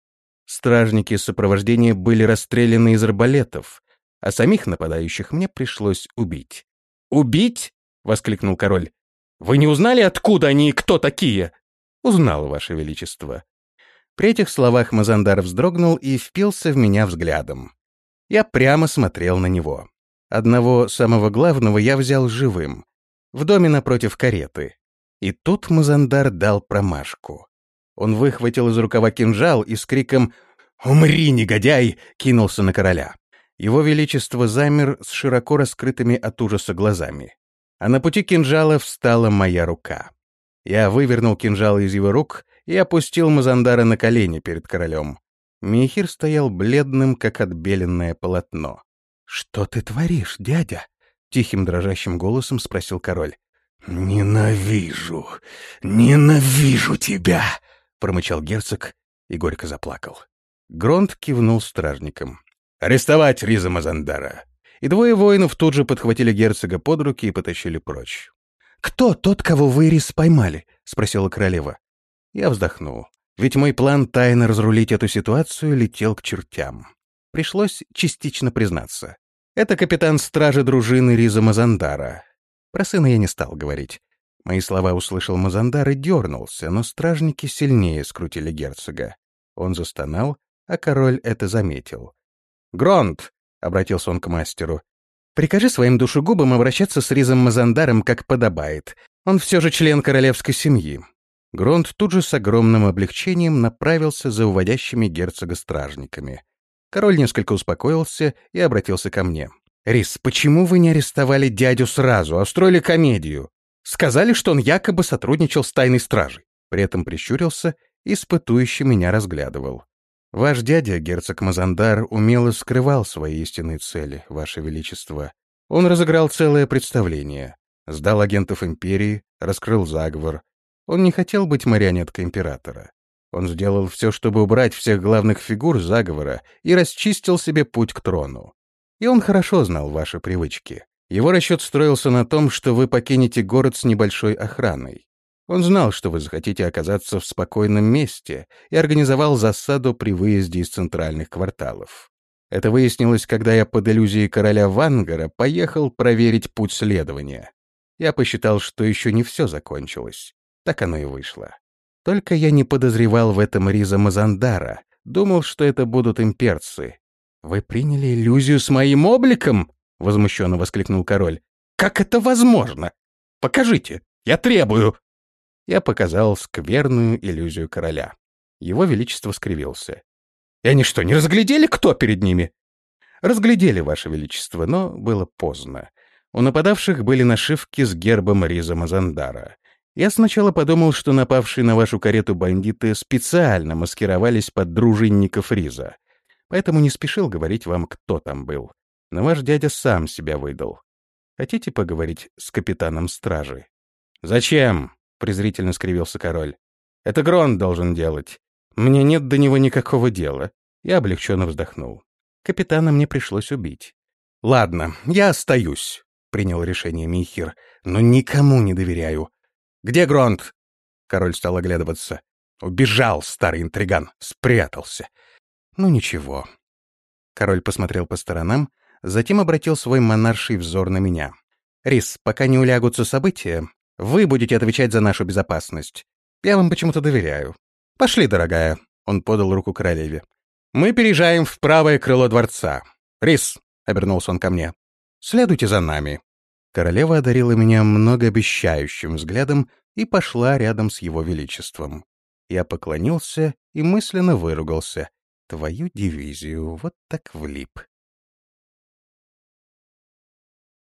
S1: Стражники сопровождения были расстреляны из арбалетов, а самих нападающих мне пришлось убить». «Убить?» — воскликнул король.
S2: Вы не узнали, откуда они и кто такие?»
S1: «Узнал, Ваше Величество». При этих словах Мазандар вздрогнул и впился в меня взглядом. Я прямо смотрел на него. Одного самого главного я взял живым. В доме напротив кареты. И тут Мазандар дал промашку. Он выхватил из рукава кинжал и с криком «Умри, негодяй!» кинулся на короля. Его Величество замер с широко раскрытыми от ужаса глазами. А на пути кинжала встала моя рука. Я вывернул кинжал из его рук и опустил Мазандара на колени перед королем. Михир стоял бледным, как отбеленное полотно. «Что ты творишь, дядя?» — тихим дрожащим голосом спросил король.
S3: «Ненавижу! Ненавижу тебя!» — промычал герцог и горько заплакал.
S1: Гронт кивнул стражникам. «Арестовать Риза Мазандара!» И двое воинов тут же подхватили герцога под руки и потащили прочь.
S2: «Кто тот, кого вы, Риз, поймали?» — спросила королева.
S1: Я вздохнул. Ведь мой план тайно разрулить эту ситуацию летел к чертям. Пришлось частично признаться. Это капитан стражи дружины Риза Мазандара. Про сына я не стал говорить. Мои слова услышал Мазандар и дернулся, но стражники сильнее скрутили герцога. Он застонал, а король это заметил. «Гронт!» — обратился он к мастеру. «Прикажи своим душегубам обращаться с Ризом Мазандаром, как подобает. Он все же член королевской семьи». Гронт тут же с огромным облегчением направился за уводящими герцога стражниками. Король несколько успокоился и обратился ко мне. «Рис, почему вы не арестовали дядю сразу, а устроили комедию? Сказали, что он якобы сотрудничал с тайной стражей». При этом прищурился и испытующе меня разглядывал. Ваш дядя, герцог Мазандар, умело скрывал свои истинные цели, Ваше Величество. Он разыграл целое представление, сдал агентов империи, раскрыл заговор. Он не хотел быть марионеткой императора. Он сделал все, чтобы убрать всех главных фигур заговора и расчистил себе путь к трону. И он хорошо знал ваши привычки. Его расчет строился на том, что вы покинете город с небольшой охраной. Он знал, что вы захотите оказаться в спокойном месте, и организовал засаду при выезде из центральных кварталов. Это выяснилось, когда я под иллюзией короля Вангара поехал проверить путь следования. Я посчитал, что еще не все закончилось. Так оно и вышло. Только я не подозревал в этом Риза Мазандара, думал, что это будут имперцы. «Вы приняли иллюзию с моим обликом?» — возмущенно воскликнул король. «Как это возможно? Покажите! Я требую!» Я показал скверную иллюзию короля. Его Величество скривился. «И они что, не разглядели, кто перед ними?» «Разглядели, Ваше Величество, но было поздно. У нападавших были нашивки с гербом Риза Мазандара. Я сначала подумал, что напавшие на вашу карету бандиты специально маскировались под дружинников Риза. Поэтому не спешил говорить вам, кто там был. Но ваш дядя сам себя выдал. Хотите поговорить с капитаном стражи?» «Зачем?» — презрительно скривился король. «Это Грон должен делать. Мне нет до него никакого дела». Я облегченно вздохнул. Капитана мне пришлось убить. «Ладно, я остаюсь», — принял решение Михир, «но никому не доверяю. Где Гронт?» Король стал оглядываться. «Убежал, старый интриган, спрятался». «Ну ничего». Король посмотрел по сторонам, затем обратил свой монарший взор на меня. «Рис, пока не улягутся события, вы будете отвечать за нашу безопасность. Я вам почему-то доверяю. Пошли, дорогая. Он подал руку королеве. Мы переезжаем в правое крыло дворца. Рис, обернулся он ко мне. Следуйте за нами. Королева одарила меня многообещающим взглядом и пошла рядом с его величеством. Я поклонился и мысленно выругался. Твою дивизию вот так влип.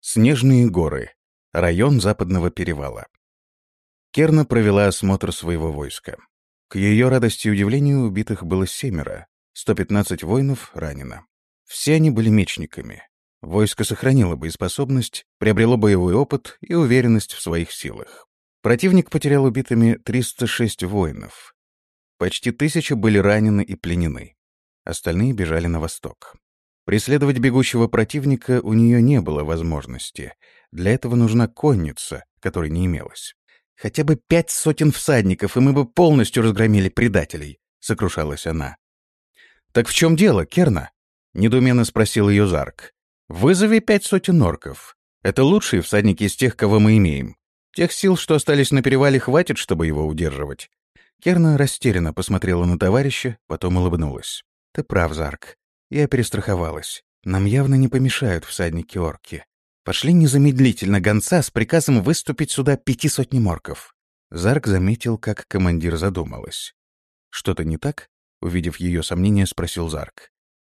S1: Снежные горы. Район Западного перевала. Керна провела осмотр своего войска. К ее радости и удивлению убитых было семеро, 115 воинов ранено. Все они были мечниками. Войско сохранило боеспособность, приобрело боевой опыт и уверенность в своих силах. Противник потерял убитыми 306 воинов. Почти тысяча были ранены и пленены. Остальные бежали на восток. Преследовать бегущего противника у нее не было возможности — для этого нужна конница, которой не имелось. Хотя бы пять сотен всадников, и мы бы полностью разгромили предателей, — сокрушалась она. «Так в чем дело, Керна?» — недуменно спросил ее Зарк. «Вызови пять сотен орков. Это лучшие всадники из тех, кого мы имеем. Тех сил, что остались на перевале, хватит, чтобы его удерживать. Керна растерянно посмотрела на товарища, потом улыбнулась. «Ты прав, Зарк. Я перестраховалась. Нам явно не помешают всадники-орки. Пошли незамедлительно гонца с приказом выступить сюда пяти сотни морков». Зарк заметил, как командир задумалась. «Что-то не так?» — увидев ее сомнение, спросил Зарк.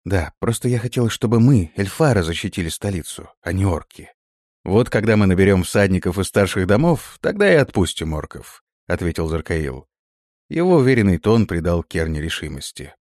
S1: «Да, просто я хотел, чтобы мы, эльфары, защитили столицу, а не орки». «Вот когда мы наберем всадников из старших домов, тогда и отпустим орков», — ответил Заркаил. Его уверенный тон придал Керне решимости.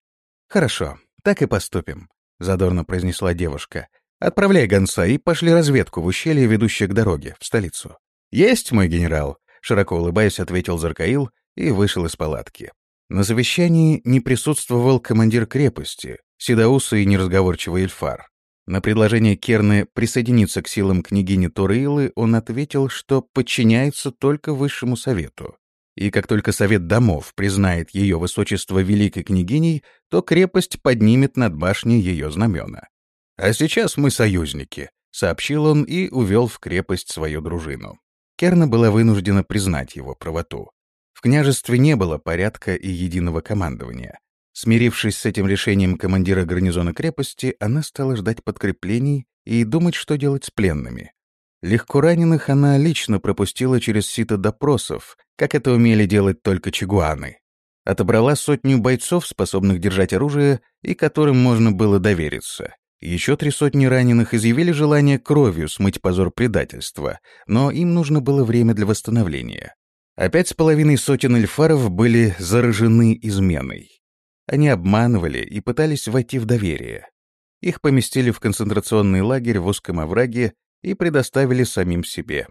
S1: «Хорошо, так и поступим», — задорно произнесла девушка. «Отправляй гонца и пошли разведку в ущелье, ведущее к дороге, в столицу». «Есть, мой генерал», — широко улыбаясь, ответил Заркаил и вышел из палатки. На совещании не присутствовал командир крепости, седоусый и неразговорчивый эльфар. На предложение Керны присоединиться к силам княгини Турейлы он ответил, что подчиняется только высшему совету и как только Совет домов признает ее высочество великой княгиней, то крепость поднимет над башней ее знамена. «А сейчас мы союзники», — сообщил он и увел в крепость свою дружину. Керна была вынуждена признать его правоту. В княжестве не было порядка и единого командования. Смирившись с этим решением командира гарнизона крепости, она стала ждать подкреплений и думать, что делать с пленными. Легко раненых она лично пропустила через сито допросов, как это умели делать только чигуаны. Отобрала сотню бойцов, способных держать оружие, и которым можно было довериться. Еще три сотни раненых изъявили желание кровью смыть позор предательства, но им нужно было время для восстановления. Опять с половиной сотен эльфаров были заражены изменой. Они обманывали и пытались войти в доверие. Их поместили в концентрационный лагерь в узком овраге и предоставили самим себе.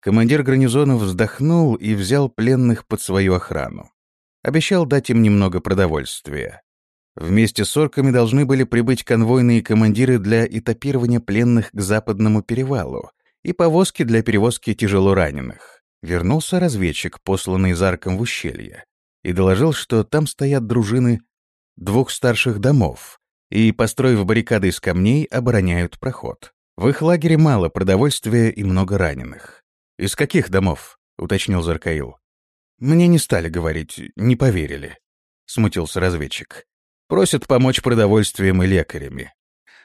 S1: Командир гарнизона вздохнул и взял пленных под свою охрану. Обещал дать им немного продовольствия. Вместе с орками должны были прибыть конвойные командиры для этапирования пленных к западному перевалу и повозки для перевозки тяжело раненых. Вернулся разведчик, посланный Зарком в ущелье, и доложил, что там стоят дружины двух старших домов и, построив баррикады из камней, обороняют проход. В их лагере мало продовольствия и много раненых. «Из каких домов?» — уточнил Заркаил. «Мне не стали говорить, не поверили», — смутился разведчик. «Просят помочь продовольствием и лекарями».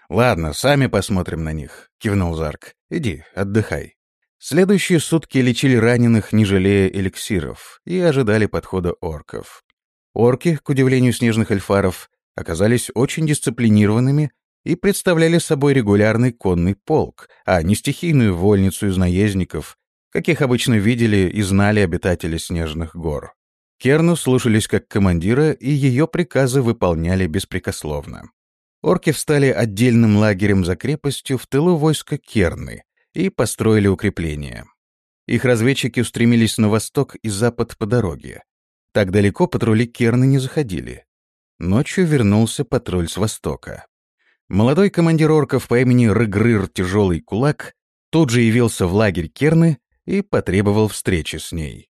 S1: «Ладно, сами посмотрим на них», — кивнул Зарк. «Иди, отдыхай». Следующие сутки лечили раненых, не жалея эликсиров, и ожидали подхода орков. Орки, к удивлению снежных эльфаров, оказались очень дисциплинированными и представляли собой регулярный конный полк, а не стихийную вольницу из наездников, каких обычно видели и знали обитатели снежных гор. Керну слушались как командира, и ее приказы выполняли беспрекословно. Орки встали отдельным лагерем за крепостью в тылу войска Керны и построили укрепления. Их разведчики устремились на восток и запад по дороге. Так далеко патрули Керны не заходили. Ночью вернулся патруль с востока. Молодой командир орков по имени Рыгрыр Тяжелый Кулак тут же явился в лагерь Керны и потребовал встречи с ней.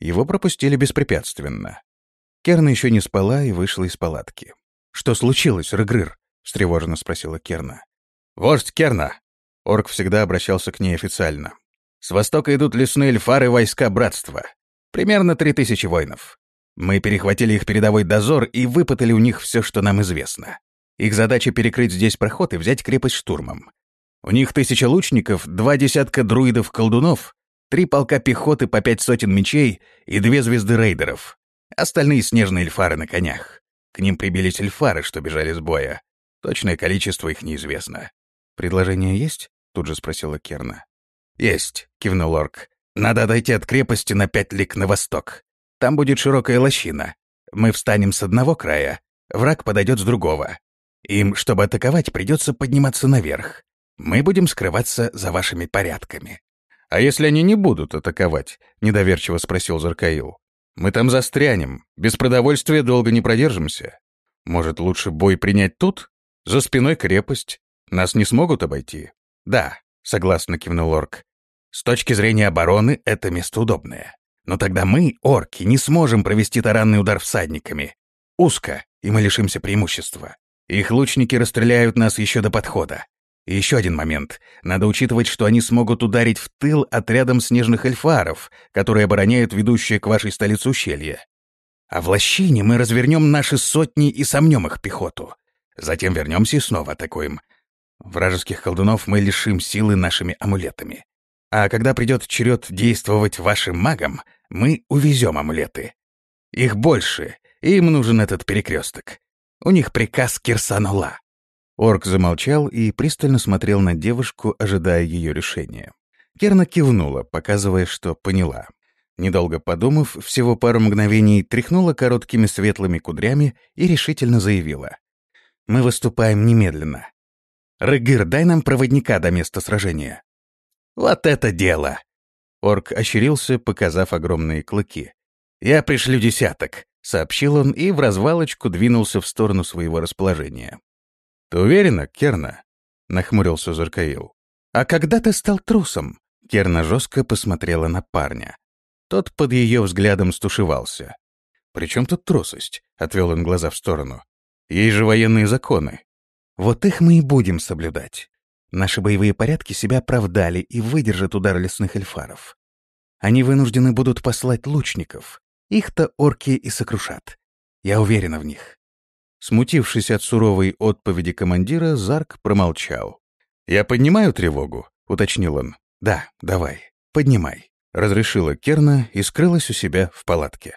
S1: Его пропустили беспрепятственно. Керна еще не спала и вышла из палатки. «Что случилось, Рыгрыр?» — встревоженно спросила Керна. «Вождь Керна!» Орк всегда обращался к ней официально. «С востока идут лесные эльфары войска Братства. Примерно три тысячи воинов. Мы перехватили их передовой дозор и выпытали у них все, что нам известно. Их задача перекрыть здесь проход и взять крепость штурмом. У них тысяча лучников, два десятка друидов-колдунов, три полка пехоты по пять сотен мечей и две звезды рейдеров. Остальные снежные эльфары на конях. К ним прибились эльфары, что бежали с боя. Точное количество их неизвестно. «Предложение есть?» — тут же спросила Керна. «Есть», — кивнул Орк. «Надо дойти от крепости на пять лик на восток. Там будет широкая лощина. Мы встанем с одного края, враг подойдет с другого. Им, чтобы атаковать, придется подниматься наверх. Мы будем скрываться за вашими порядками». «А если они не будут атаковать?» — недоверчиво спросил Заркаил. «Мы там застрянем. Без продовольствия долго не продержимся. Может, лучше бой принять тут? За спиной крепость. Нас не смогут обойти?» «Да», — согласно кивнул Орк. «С точки зрения обороны это место удобное. Но тогда мы, орки, не сможем провести таранный удар всадниками. Узко, и мы лишимся преимущества. Их лучники расстреляют нас еще до подхода. И еще один момент. Надо учитывать, что они смогут ударить в тыл отрядом снежных эльфаров, которые обороняют ведущее к вашей столице ущелье. А в лощине мы развернем наши сотни и сомнем их пехоту. Затем вернемся и снова атакуем. Вражеских колдунов мы лишим силы нашими амулетами. А когда придет черед действовать вашим магам, мы увезем амулеты. Их больше, им нужен этот перекресток. У них приказ Кирсанула. Орк замолчал и пристально смотрел на девушку, ожидая ее решения. Керна кивнула, показывая, что поняла. Недолго подумав, всего пару мгновений тряхнула короткими светлыми кудрями и решительно заявила. «Мы выступаем немедленно. Рыгыр, дай нам проводника до места сражения». «Вот это дело!» Орк ощерился, показав огромные клыки. «Я пришлю десяток», — сообщил он и в развалочку двинулся в сторону своего расположения. «Ты уверена, Керна?» — нахмурился Заркаил. «А когда ты стал трусом?» Керна жестко посмотрела на парня. Тот под ее взглядом стушевался. «При чем тут трусость?» — отвел он глаза в сторону. «Есть же военные законы». «Вот их мы и будем соблюдать. Наши боевые порядки себя оправдали и выдержат удар лесных эльфаров. Они вынуждены будут послать лучников. Их-то орки и сокрушат. Я уверена в них. Смутившись от суровой отповеди командира, Зарк промолчал. «Я поднимаю тревогу?» — уточнил он. «Да, давай, поднимай», — разрешила Керна и скрылась у себя в палатке.